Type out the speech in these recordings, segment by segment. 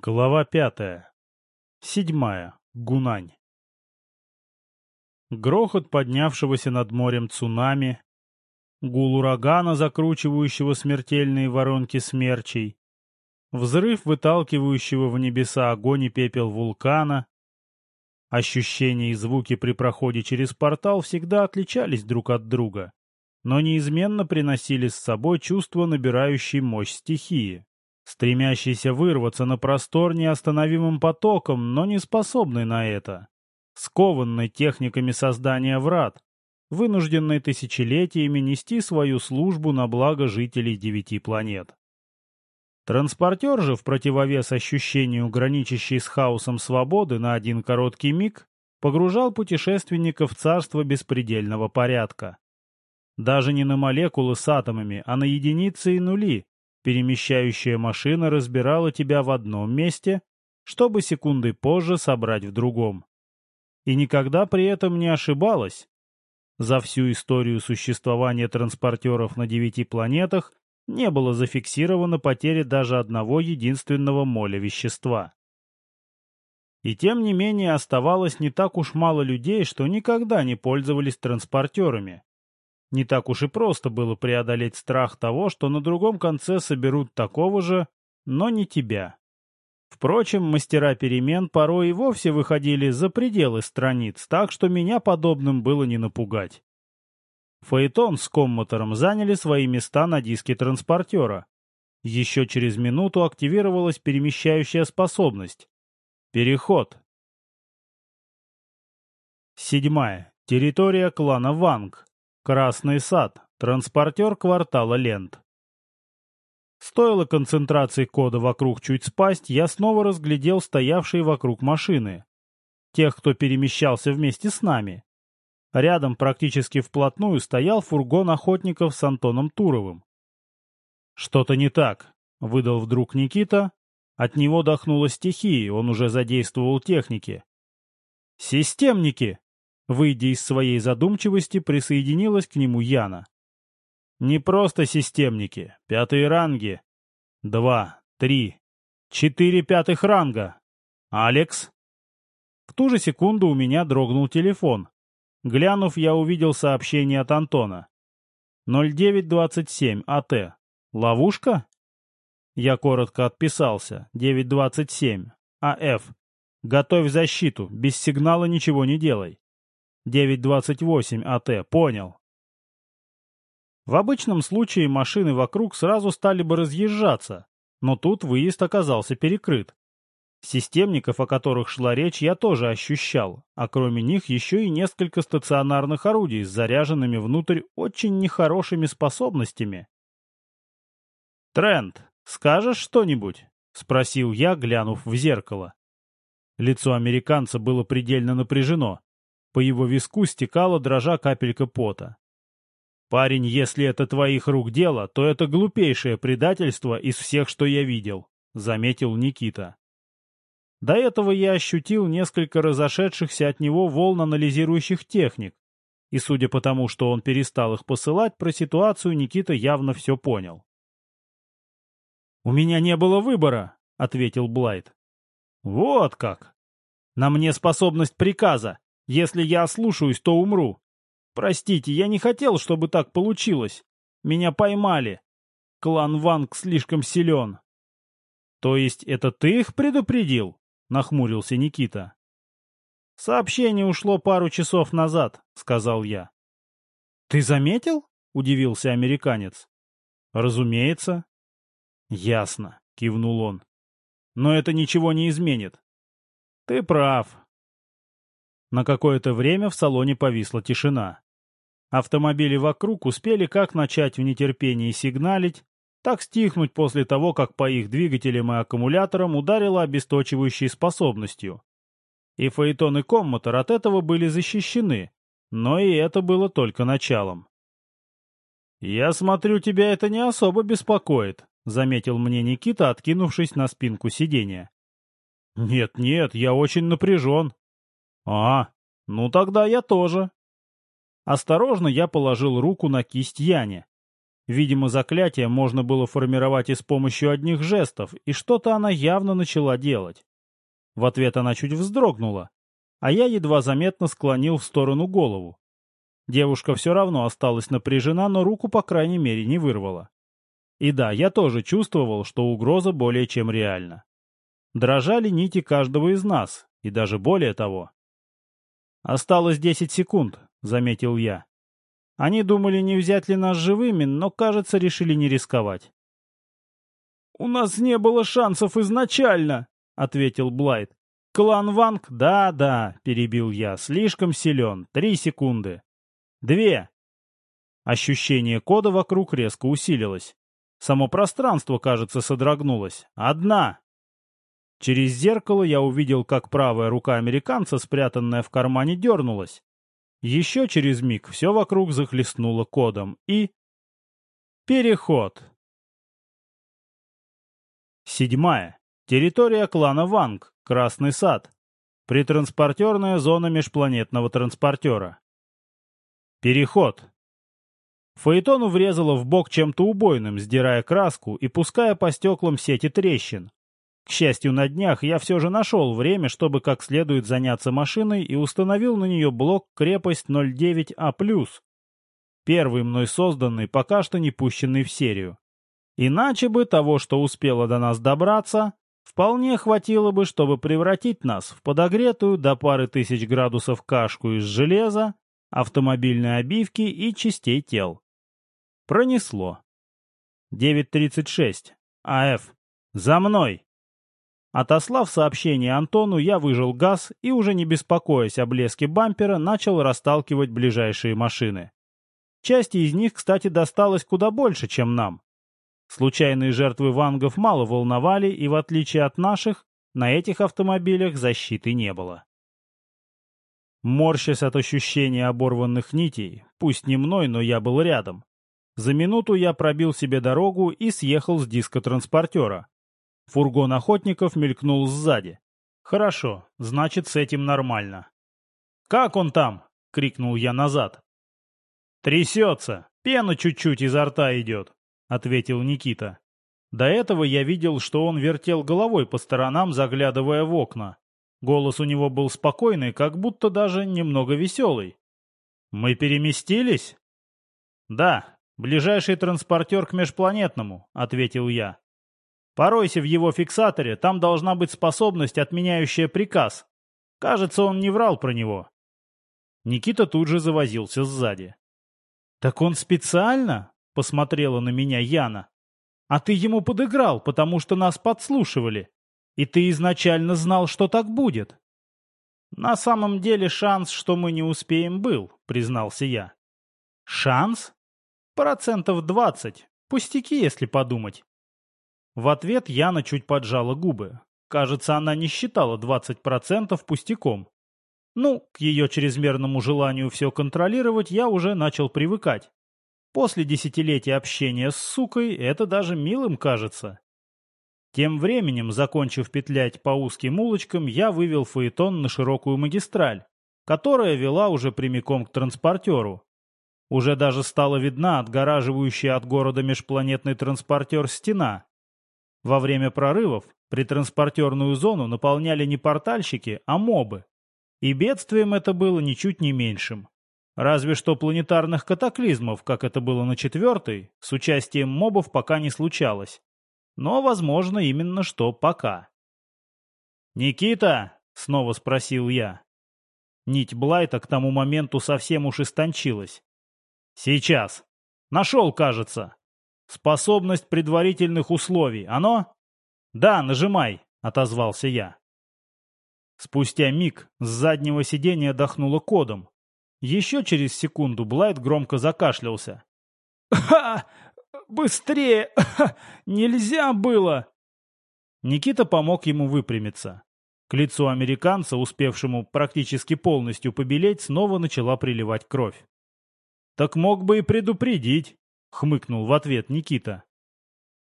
Глава пятая. Седьмая. Гунань. Грохот поднявшегося над морем цунами, гул урагана, закручивающего смертельные воронки смерчей, взрыв, выталкивающего в небеса огонь и пепел вулкана. Ощущения и звуки при проходе через портал всегда отличались друг от друга, но неизменно приносили с собой чувство набирающей мощь стихии стремящийся вырваться на простор неостановимым потоком, но не способный на это, скованный техниками создания врат, вынужденный тысячелетиями нести свою службу на благо жителей девяти планет. Транспортер же, в противовес ощущению, граничащей с хаосом свободы на один короткий миг, погружал путешественника в царство беспредельного порядка. Даже не на молекулы с атомами, а на единицы и нули, Перемещающая машина разбирала тебя в одном месте, чтобы секунды позже собрать в другом. И никогда при этом не ошибалась. За всю историю существования транспортеров на девяти планетах не было зафиксировано потери даже одного единственного моля вещества. И тем не менее оставалось не так уж мало людей, что никогда не пользовались транспортерами. Не так уж и просто было преодолеть страх того, что на другом конце соберут такого же, но не тебя. Впрочем, мастера перемен порой и вовсе выходили за пределы страниц, так что меня подобным было не напугать. Фаэтон с коммутором заняли свои места на диске транспортера. Еще через минуту активировалась перемещающая способность. Переход. Седьмая. Территория клана Ванг. Красный сад. Транспортер квартала лент. Стоило концентрации кода вокруг чуть спасть, я снова разглядел стоявшие вокруг машины. Тех, кто перемещался вместе с нами. Рядом практически вплотную стоял фургон охотников с Антоном Туровым. «Что-то не так», — выдал вдруг Никита. От него дохнуло стихии, он уже задействовал техники. «Системники!» Выйдя из своей задумчивости, присоединилась к нему Яна. Не просто системники, пятые ранги. Два, три, четыре пятых ранга. Алекс? В ту же секунду у меня дрогнул телефон. Глянув, я увидел сообщение от Антона. 0927 АТ. Ловушка? Я коротко отписался. 927. АФ. Готовь защиту. Без сигнала ничего не делай. 928 АТ, понял. В обычном случае машины вокруг сразу стали бы разъезжаться, но тут выезд оказался перекрыт. Системников, о которых шла речь, я тоже ощущал, а кроме них еще и несколько стационарных орудий с заряженными внутрь очень нехорошими способностями. «Трент, скажешь что-нибудь?» — спросил я, глянув в зеркало. Лицо американца было предельно напряжено. По его виску стекала дрожа капелька пота. «Парень, если это твоих рук дело, то это глупейшее предательство из всех, что я видел», — заметил Никита. До этого я ощутил несколько разошедшихся от него волн анализирующих техник, и судя по тому, что он перестал их посылать, про ситуацию Никита явно все понял. «У меня не было выбора», — ответил Блайт. «Вот как! На мне способность приказа, если я ослушаюсь, то умру. Простите, я не хотел, чтобы так получилось. Меня поймали. Клан Ванг слишком силен. То есть это ты их предупредил? Нахмурился Никита. Сообщение ушло пару часов назад, сказал я. Ты заметил? Удивился американец. Разумеется. Ясно, кивнул он. Но это ничего не изменит. Ты прав, на какое-то время в салоне повисла тишина. Автомобили вокруг успели как начать в нетерпении сигналить, так стихнуть после того, как по их двигателям и аккумуляторам ударило обесточивающей способностью. И Фаэтон и Коммотор от этого были защищены, но и это было только началом. «Я смотрю, тебя это не особо беспокоит», — заметил мне Никита, откинувшись на спинку сиденья. «Нет-нет, я очень напряжен», «А, ну тогда я тоже». Осторожно я положил руку на кисть Яне. Видимо, заклятие можно было формировать и с помощью одних жестов, и что-то она явно начала делать. В ответ она чуть вздрогнула, а я едва заметно склонил в сторону голову. Девушка все равно осталась напряжена, но руку, по крайней мере, не вырвала. И да, я тоже чувствовал, что угроза более чем реальна. Дрожали нити каждого из нас, и даже более того. «Осталось десять секунд», — заметил я. Они думали, не взять ли нас живыми, но, кажется, решили не рисковать. «У нас не было шансов изначально», — ответил Блайт. «Клан Ванг, да-да», — перебил я, — «слишком силен. Три секунды». «Две». Ощущение кода вокруг резко усилилось. Само пространство, кажется, содрогнулось. «Одна». Через зеркало я увидел, как правая рука американца, спрятанная в кармане, дернулась. Еще через миг все вокруг захлестнуло кодом и... Переход. Седьмая. Территория клана Ванг. Красный сад. Притранспортерная зона межпланетного транспортера. Переход. Фаэтону врезало в бок чем-то убойным, сдирая краску и пуская по стеклам сети трещин. К счастью, на днях я все же нашел время, чтобы как следует заняться машиной и установил на нее блок крепость 09А+, первый мной созданный, пока что не пущенный в серию. Иначе бы того, что успело до нас добраться, вполне хватило бы, чтобы превратить нас в подогретую до пары тысяч градусов кашку из железа, автомобильной обивки и частей тел. Пронесло. 9.36. АФ. За мной! Отослав сообщение Антону, я выжил газ и, уже не беспокоясь о блеске бампера, начал расталкивать ближайшие машины. Части из них, кстати, досталось куда больше, чем нам. Случайные жертвы вангов мало волновали, и в отличие от наших, на этих автомобилях защиты не было. Морщась от ощущения оборванных нитей, пусть не мной, но я был рядом, за минуту я пробил себе дорогу и съехал с диска транспортера, Фургон охотников мелькнул сзади. «Хорошо, значит, с этим нормально». «Как он там?» — крикнул я назад. «Трясется, пена чуть-чуть изо рта идет», — ответил Никита. До этого я видел, что он вертел головой по сторонам, заглядывая в окна. Голос у него был спокойный, как будто даже немного веселый. «Мы переместились?» «Да, ближайший транспортер к межпланетному», — ответил я. Поройся в его фиксаторе, там должна быть способность, отменяющая приказ. Кажется, он не врал про него. Никита тут же завозился сзади. «Так он специально?» — посмотрела на меня Яна. «А ты ему подыграл, потому что нас подслушивали. И ты изначально знал, что так будет». «На самом деле шанс, что мы не успеем, был», — признался я. «Шанс?» «Процентов двадцать. Пустяки, если подумать. В ответ Яна чуть поджала губы. Кажется, она не считала 20% пустяком. Ну, к ее чрезмерному желанию все контролировать я уже начал привыкать. После десятилетия общения с сукой это даже милым кажется. Тем временем, закончив петлять по узким улочкам, я вывел фаэтон на широкую магистраль, которая вела уже прямиком к транспортеру. Уже даже стала видна отгораживающая от города межпланетный транспортер стена, во время прорывов притранспортерную зону наполняли не портальщики, а мобы. И бедствием это было ничуть не меньшим. Разве что планетарных катаклизмов, как это было на четвертой, с участием мобов пока не случалось. Но, возможно, именно что пока. «Никита?» — снова спросил я. Нить Блайта к тому моменту совсем уж истончилась. «Сейчас. Нашел, кажется». Способность предварительных условий. Оно? Да, нажимай, отозвался я. Спустя миг с заднего сиденья дохнуло кодом. Еще через секунду Блайт громко закашлялся. «Ха! Быстрее! Ха! Нельзя было!» Никита помог ему выпрямиться. К лицу американца, успевшему практически полностью побелеть, снова начала приливать кровь. «Так мог бы и предупредить», — хмыкнул в ответ Никита.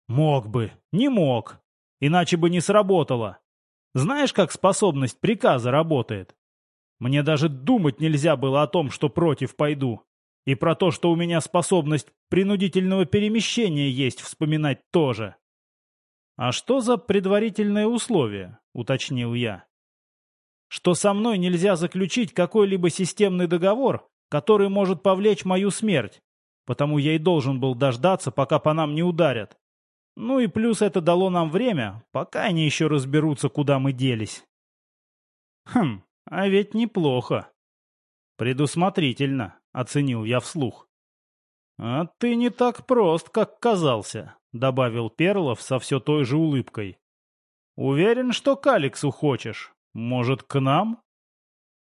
«Мог бы, не мог. Иначе бы не сработало. Знаешь, как способность приказа работает? Мне даже думать нельзя было о том, что против пойду. И про то, что у меня способность принудительного перемещения есть, вспоминать тоже. «А что за предварительное условие?» — уточнил я. «Что со мной нельзя заключить какой-либо системный договор, который может повлечь мою смерть, потому я и должен был дождаться, пока по нам не ударят. Ну и плюс это дало нам время, пока они еще разберутся, куда мы делись». «Хм, а ведь неплохо». «Предусмотрительно», — оценил я вслух. «А ты не так прост, как казался», — добавил Перлов со все той же улыбкой. «Уверен, что к Алексу хочешь. Может, к нам?»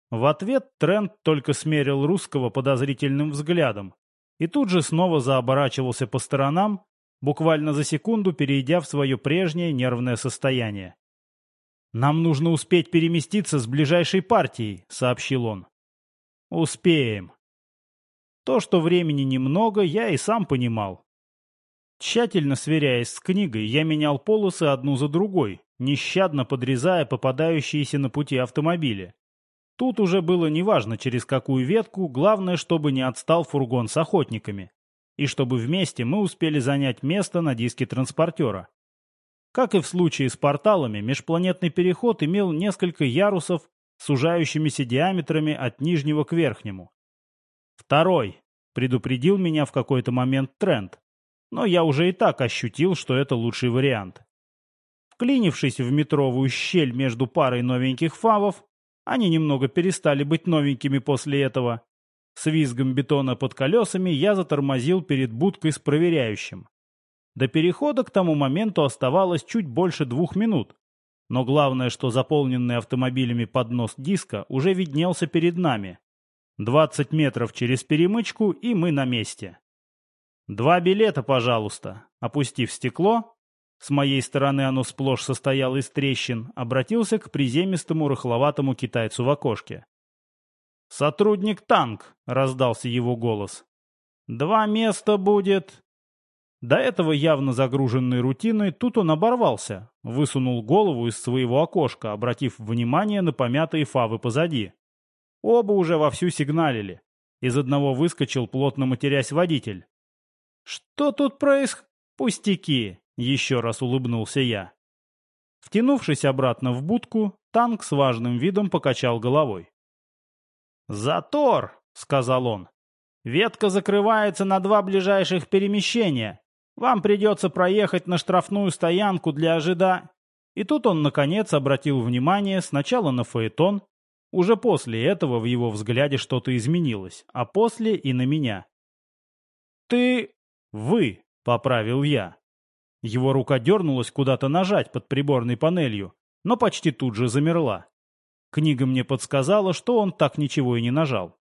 В ответ Трент только смерил русского подозрительным взглядом и тут же снова заоборачивался по сторонам, буквально за секунду перейдя в свое прежнее нервное состояние. «Нам нужно успеть переместиться с ближайшей партией», — сообщил он. «Успеем», то, что времени немного, я и сам понимал. Тщательно сверяясь с книгой, я менял полосы одну за другой, нещадно подрезая попадающиеся на пути автомобили. Тут уже было неважно, через какую ветку, главное, чтобы не отстал фургон с охотниками. И чтобы вместе мы успели занять место на диске транспортера. Как и в случае с порталами, межпланетный переход имел несколько ярусов, сужающимися диаметрами от нижнего к верхнему. Второй. Предупредил меня в какой-то момент тренд. Но я уже и так ощутил, что это лучший вариант. Вклинившись в метровую щель между парой новеньких фавов, они немного перестали быть новенькими после этого. С визгом бетона под колесами я затормозил перед будкой с проверяющим. До перехода к тому моменту оставалось чуть больше двух минут. Но главное, что заполненный автомобилями поднос диска уже виднелся перед нами. Двадцать метров через перемычку, и мы на месте. «Два билета, пожалуйста», — опустив стекло, с моей стороны оно сплошь состояло из трещин, обратился к приземистому рыхловатому китайцу в окошке. «Сотрудник танк», — раздался его голос. «Два места будет...» До этого явно загруженной рутиной тут он оборвался, высунул голову из своего окошка, обратив внимание на помятые фавы позади. Оба уже вовсю сигналили. Из одного выскочил, плотно матерясь, водитель. «Что тут происходит?» «Пустяки!» — еще раз улыбнулся я. Втянувшись обратно в будку, танк с важным видом покачал головой. «Затор!» — сказал он. «Ветка закрывается на два ближайших перемещения. Вам придется проехать на штрафную стоянку для ожида...» И тут он, наконец, обратил внимание сначала на фаэтон, уже после этого в его взгляде что-то изменилось, а после и на меня. «Ты... вы», — поправил я. Его рука дернулась куда-то нажать под приборной панелью, но почти тут же замерла. Книга мне подсказала, что он так ничего и не нажал.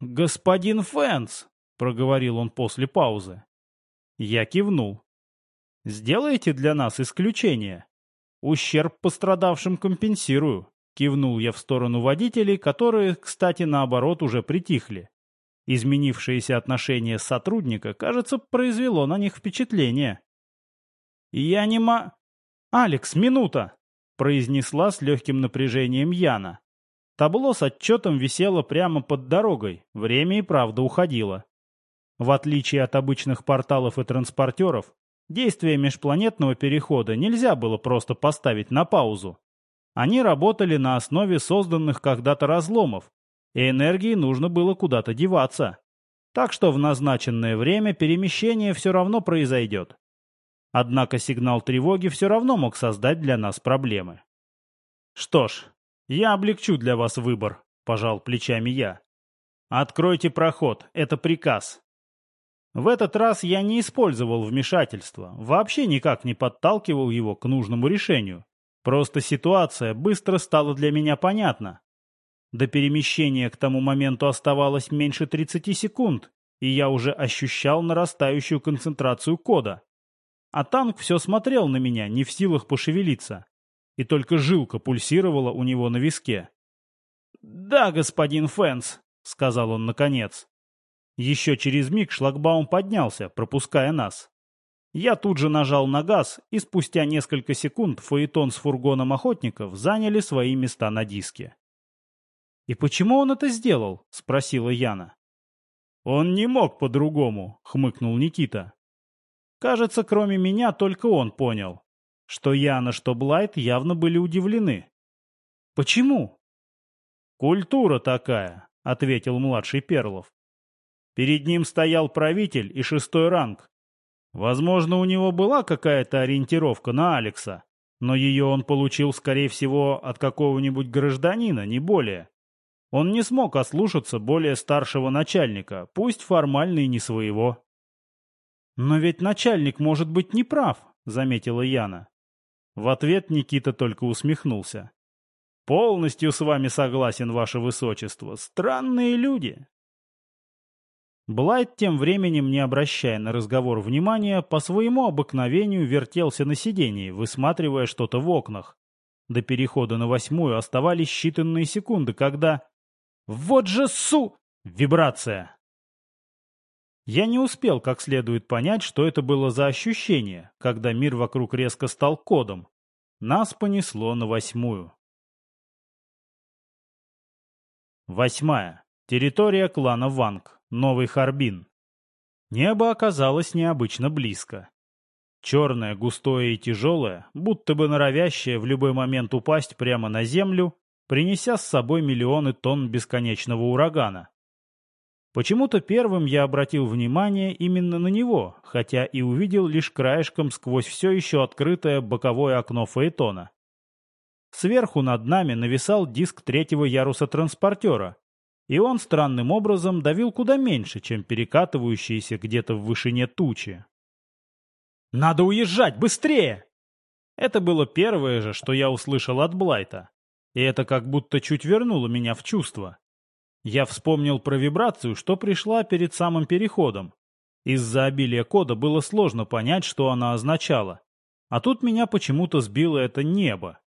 «Господин Фэнс», — проговорил он после паузы. Я кивнул. «Сделайте для нас исключение. Ущерб пострадавшим компенсирую. Кивнул я в сторону водителей, которые, кстати, наоборот, уже притихли. Изменившееся отношение сотрудника, кажется, произвело на них впечатление. «Я не ма...» «Алекс, минута!» — произнесла с легким напряжением Яна. Табло с отчетом висело прямо под дорогой, время и правда уходило. В отличие от обычных порталов и транспортеров, действие межпланетного перехода нельзя было просто поставить на паузу. Они работали на основе созданных когда-то разломов, и энергии нужно было куда-то деваться. Так что в назначенное время перемещение все равно произойдет. Однако сигнал тревоги все равно мог создать для нас проблемы. «Что ж, я облегчу для вас выбор», — пожал плечами я. «Откройте проход, это приказ». В этот раз я не использовал вмешательство, вообще никак не подталкивал его к нужному решению. Просто ситуация быстро стала для меня понятна. До перемещения к тому моменту оставалось меньше 30 секунд, и я уже ощущал нарастающую концентрацию кода. А танк все смотрел на меня, не в силах пошевелиться. И только жилка пульсировала у него на виске. «Да, господин Фэнс», — сказал он наконец. Еще через миг шлагбаум поднялся, пропуская нас. Я тут же нажал на газ, и спустя несколько секунд фаэтон с фургоном охотников заняли свои места на диске. «И почему он это сделал?» — спросила Яна. Он не мог по-другому, хмыкнул Никита. Кажется, кроме меня только он понял, что Яна, что Блайт явно были удивлены. Почему? Культура такая, ответил младший Перлов. Перед ним стоял правитель и шестой ранг. Возможно, у него была какая-то ориентировка на Алекса, но ее он получил, скорее всего, от какого-нибудь гражданина, не более. Он не смог ослушаться более старшего начальника, пусть формально и не своего. «Но ведь начальник может быть неправ», — заметила Яна. В ответ Никита только усмехнулся. «Полностью с вами согласен, ваше высочество. Странные люди». Блайт, тем временем, не обращая на разговор внимания, по своему обыкновению вертелся на сидении, высматривая что-то в окнах. До перехода на восьмую оставались считанные секунды, когда... Вот же су... Вибрация! Я не успел как следует понять, что это было за ощущение, когда мир вокруг резко стал кодом. Нас понесло на восьмую. Восьмая. Территория клана Ванг. Новый Харбин. Небо оказалось необычно близко. Черное, густое и тяжелое, будто бы норовящее в любой момент упасть прямо на землю, принеся с собой миллионы тонн бесконечного урагана. Почему-то первым я обратил внимание именно на него, хотя и увидел лишь краешком сквозь все еще открытое боковое окно Фаэтона. Сверху над нами нависал диск третьего яруса транспортера, и он странным образом давил куда меньше, чем перекатывающиеся где-то в вышине тучи. «Надо уезжать! Быстрее!» Это было первое же, что я услышал от Блайта, и это как будто чуть вернуло меня в чувство. Я вспомнил про вибрацию, что пришла перед самым переходом. Из-за обилия кода было сложно понять, что она означала. А тут меня почему-то сбило это небо.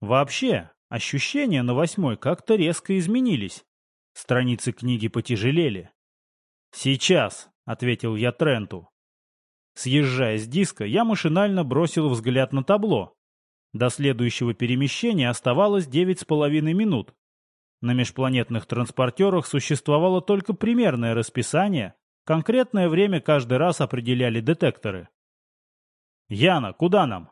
Вообще, ощущения на восьмой как-то резко изменились. Страницы книги потяжелели. «Сейчас», — ответил я Тренту. Съезжая с диска, я машинально бросил взгляд на табло. До следующего перемещения оставалось девять с половиной минут. На межпланетных транспортерах существовало только примерное расписание, конкретное время каждый раз определяли детекторы. «Яна, куда нам?»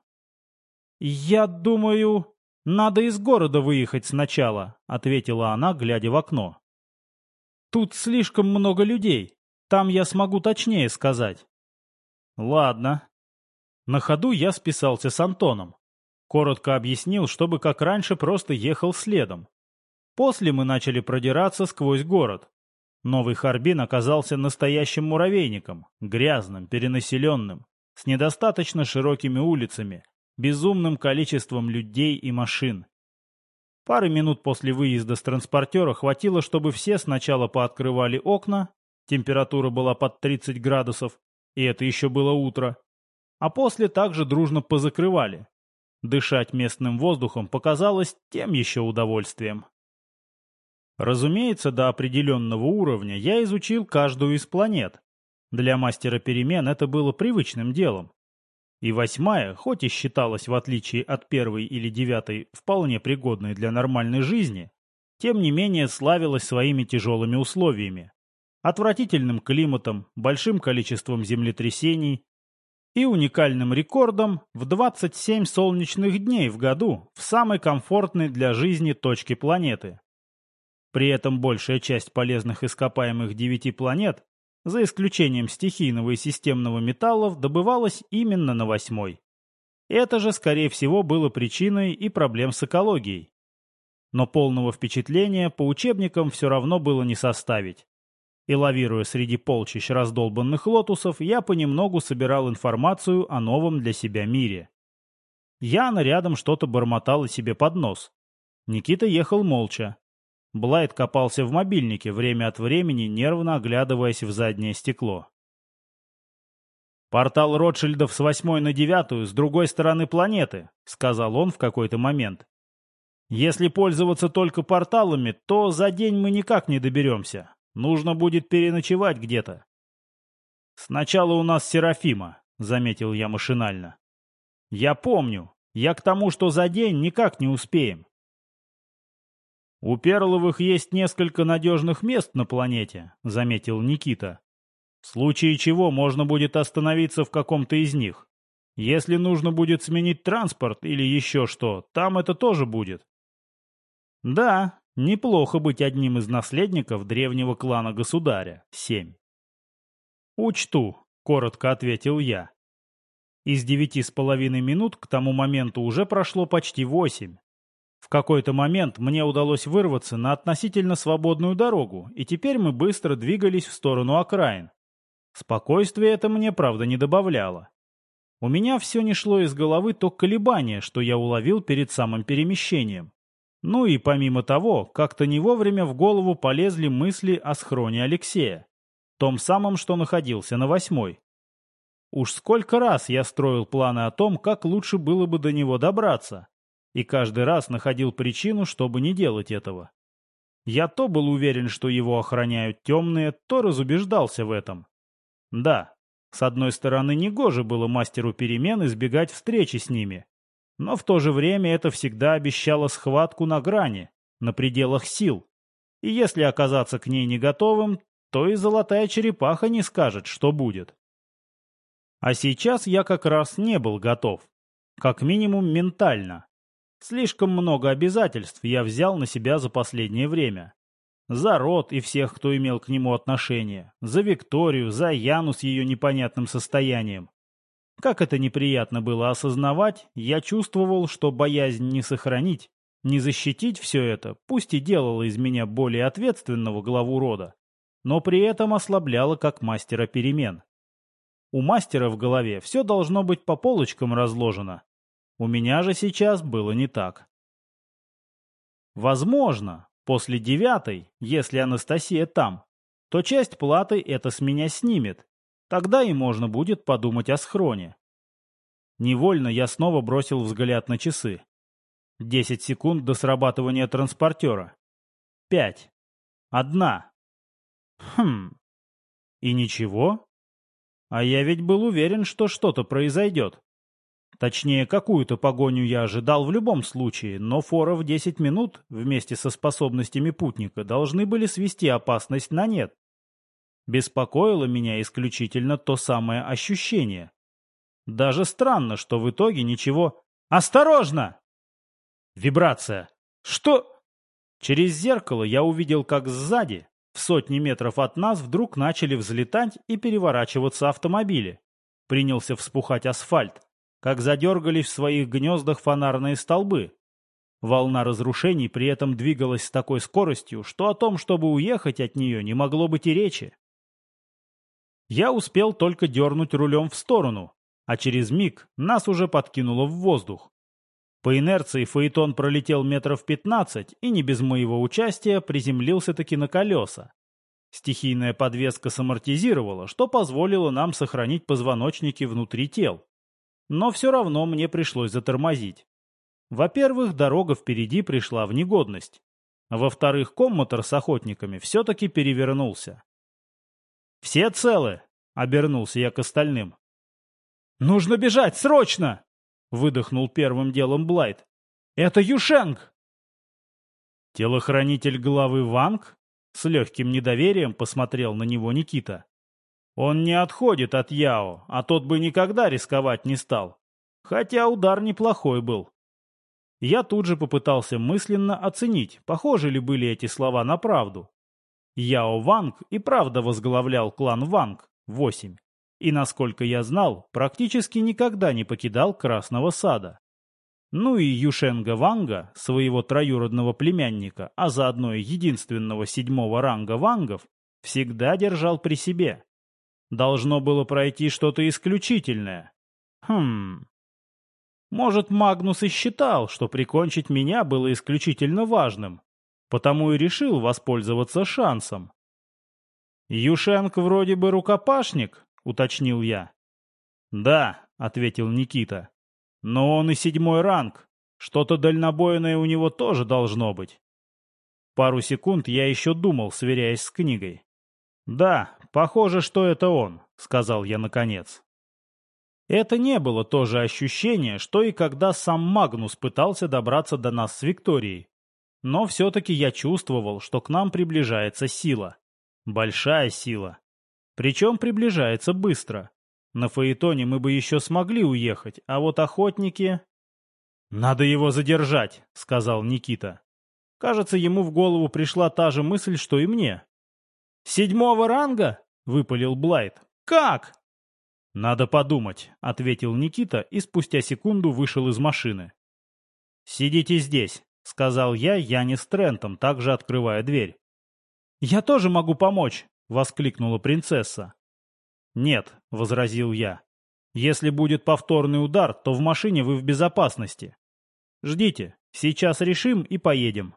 «Я думаю, надо из города выехать сначала», — ответила она, глядя в окно. Тут слишком много людей. Там я смогу точнее сказать. Ладно. На ходу я списался с Антоном. Коротко объяснил, чтобы как раньше просто ехал следом. После мы начали продираться сквозь город. Новый Харбин оказался настоящим муравейником, грязным, перенаселенным, с недостаточно широкими улицами, безумным количеством людей и машин. Пары минут после выезда с транспортера хватило, чтобы все сначала пооткрывали окна, температура была под 30 градусов, и это еще было утро, а после также дружно позакрывали. Дышать местным воздухом показалось тем еще удовольствием. Разумеется, до определенного уровня я изучил каждую из планет. Для мастера перемен это было привычным делом. И восьмая, хоть и считалась в отличие от первой или девятой вполне пригодной для нормальной жизни, тем не менее славилась своими тяжелыми условиями. Отвратительным климатом, большим количеством землетрясений и уникальным рекордом в 27 солнечных дней в году в самой комфортной для жизни точке планеты. При этом большая часть полезных ископаемых девяти планет за исключением стихийного и системного металлов, добывалось именно на восьмой. Это же, скорее всего, было причиной и проблем с экологией. Но полного впечатления по учебникам все равно было не составить. И лавируя среди полчищ раздолбанных лотусов, я понемногу собирал информацию о новом для себя мире. Яна рядом что-то бормотала себе под нос. Никита ехал молча, Блайт копался в мобильнике, время от времени нервно оглядываясь в заднее стекло. «Портал Ротшильдов с восьмой на девятую с другой стороны планеты», — сказал он в какой-то момент. «Если пользоваться только порталами, то за день мы никак не доберемся. Нужно будет переночевать где-то». «Сначала у нас Серафима», — заметил я машинально. «Я помню. Я к тому, что за день никак не успеем. «У Перловых есть несколько надежных мест на планете», — заметил Никита. «В случае чего можно будет остановиться в каком-то из них. Если нужно будет сменить транспорт или еще что, там это тоже будет». «Да, неплохо быть одним из наследников древнего клана государя. Семь». «Учту», — коротко ответил я. Из девяти с половиной минут к тому моменту уже прошло почти восемь. В какой-то момент мне удалось вырваться на относительно свободную дорогу, и теперь мы быстро двигались в сторону окраин. Спокойствие это мне, правда, не добавляло. У меня все не шло из головы то колебание, что я уловил перед самым перемещением. Ну и помимо того, как-то не вовремя в голову полезли мысли о схроне Алексея. Том самом, что находился на восьмой. Уж сколько раз я строил планы о том, как лучше было бы до него добраться, и каждый раз находил причину, чтобы не делать этого. Я то был уверен, что его охраняют темные, то разубеждался в этом. Да, с одной стороны, негоже было мастеру перемен избегать встречи с ними, но в то же время это всегда обещало схватку на грани, на пределах сил. И если оказаться к ней не готовым, то и золотая черепаха не скажет, что будет. А сейчас я как раз не был готов. Как минимум ментально. Слишком много обязательств я взял на себя за последнее время. За род и всех, кто имел к нему отношение. За Викторию, за Яну с ее непонятным состоянием. Как это неприятно было осознавать, я чувствовал, что боязнь не сохранить, не защитить все это, пусть и делала из меня более ответственного главу рода, но при этом ослабляла как мастера перемен. У мастера в голове все должно быть по полочкам разложено, у меня же сейчас было не так. Возможно, после девятой, если Анастасия там, то часть платы это с меня снимет. Тогда и можно будет подумать о схроне. Невольно я снова бросил взгляд на часы. Десять секунд до срабатывания транспортера. Пять. Одна. Хм. И ничего? А я ведь был уверен, что что-то произойдет. Точнее, какую-то погоню я ожидал в любом случае, но фора в 10 минут вместе со способностями путника должны были свести опасность на нет. Беспокоило меня исключительно то самое ощущение. Даже странно, что в итоге ничего... Осторожно! Вибрация. Что? Через зеркало я увидел, как сзади, в сотни метров от нас, вдруг начали взлетать и переворачиваться автомобили. Принялся вспухать асфальт как задергались в своих гнездах фонарные столбы. Волна разрушений при этом двигалась с такой скоростью, что о том, чтобы уехать от нее, не могло быть и речи. Я успел только дернуть рулем в сторону, а через миг нас уже подкинуло в воздух. По инерции Фаэтон пролетел метров пятнадцать и не без моего участия приземлился-таки на колеса. Стихийная подвеска самортизировала, что позволило нам сохранить позвоночники внутри тел. Но все равно мне пришлось затормозить. Во-первых, дорога впереди пришла в негодность. Во-вторых, коммутер с охотниками все-таки перевернулся. «Все целы?» — обернулся я к остальным. «Нужно бежать, срочно!» — выдохнул первым делом Блайт. «Это Юшенг!» Телохранитель главы Ванг с легким недоверием посмотрел на него Никита. Он не отходит от Яо, а тот бы никогда рисковать не стал. Хотя удар неплохой был. Я тут же попытался мысленно оценить, похожи ли были эти слова на правду. Яо Ванг и правда возглавлял клан Ванг, 8. И, насколько я знал, практически никогда не покидал Красного Сада. Ну и Юшенга Ванга, своего троюродного племянника, а заодно и единственного седьмого ранга Вангов, всегда держал при себе. Должно было пройти что-то исключительное. Хм. Может, Магнус и считал, что прикончить меня было исключительно важным, потому и решил воспользоваться шансом. «Юшенк вроде бы рукопашник», — уточнил я. «Да», — ответил Никита. «Но он и седьмой ранг. Что-то дальнобойное у него тоже должно быть». Пару секунд я еще думал, сверяясь с книгой. «Да, похоже, что это он», — сказал я наконец. Это не было то же ощущение, что и когда сам Магнус пытался добраться до нас с Викторией. Но все-таки я чувствовал, что к нам приближается сила. Большая сила. Причем приближается быстро. На Фаэтоне мы бы еще смогли уехать, а вот охотники... «Надо его задержать», — сказал Никита. Кажется, ему в голову пришла та же мысль, что и мне. «Седьмого ранга?» — выпалил Блайт. «Как?» «Надо подумать», — ответил Никита и спустя секунду вышел из машины. «Сидите здесь», — сказал я Яне с Трентом, также открывая дверь. «Я тоже могу помочь», — воскликнула принцесса. «Нет», — возразил я. «Если будет повторный удар, то в машине вы в безопасности. Ждите, сейчас решим и поедем».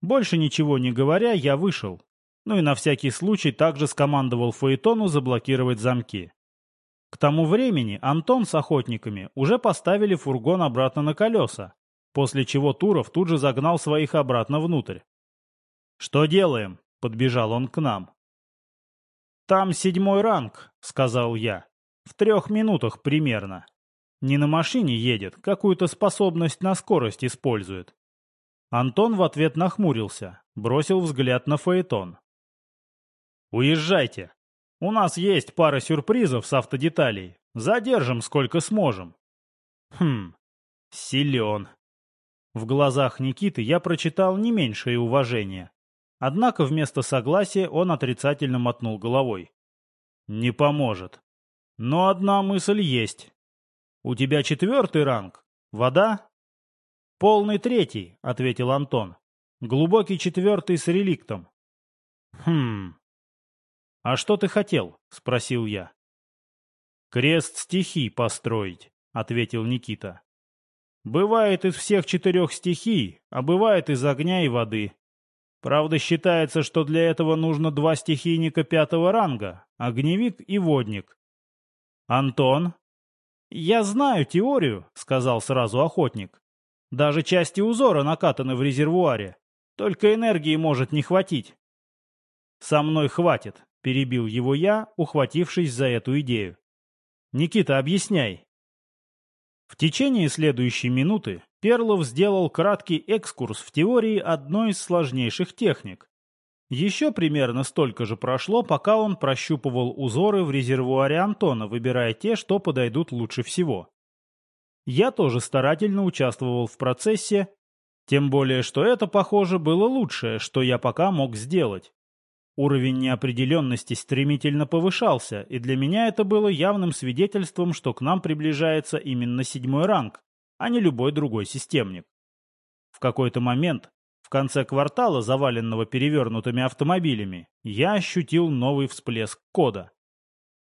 Больше ничего не говоря, я вышел. Ну и на всякий случай также скомандовал Фаэтону заблокировать замки. К тому времени Антон с охотниками уже поставили фургон обратно на колеса, после чего Туров тут же загнал своих обратно внутрь. «Что делаем?» — подбежал он к нам. «Там седьмой ранг», — сказал я. «В трех минутах примерно. Не на машине едет, какую-то способность на скорость использует. Антон в ответ нахмурился, бросил взгляд на Фаэтон. «Уезжайте. У нас есть пара сюрпризов с автодеталей. Задержим сколько сможем». «Хм, силен». В глазах Никиты я прочитал не меньшее уважение. Однако вместо согласия он отрицательно мотнул головой. «Не поможет. Но одна мысль есть. У тебя четвертый ранг. Вода?» «Полный третий», — ответил Антон. «Глубокий четвертый с реликтом». «Хм...» «А что ты хотел?» — спросил я. «Крест стихий построить», — ответил Никита. «Бывает из всех четырех стихий, а бывает из огня и воды. Правда, считается, что для этого нужно два стихийника пятого ранга — огневик и водник». «Антон?» «Я знаю теорию», — сказал сразу охотник. Даже части узора накатаны в резервуаре. Только энергии может не хватить. «Со мной хватит», — перебил его я, ухватившись за эту идею. «Никита, объясняй». В течение следующей минуты Перлов сделал краткий экскурс в теории одной из сложнейших техник. Еще примерно столько же прошло, пока он прощупывал узоры в резервуаре Антона, выбирая те, что подойдут лучше всего. Я тоже старательно участвовал в процессе, тем более, что это, похоже, было лучшее, что я пока мог сделать. Уровень неопределенности стремительно повышался, и для меня это было явным свидетельством, что к нам приближается именно седьмой ранг, а не любой другой системник. В какой-то момент, в конце квартала, заваленного перевернутыми автомобилями, я ощутил новый всплеск кода.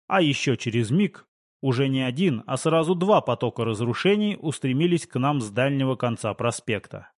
А еще через миг уже не один, а сразу два потока разрушений устремились к нам с дальнего конца проспекта.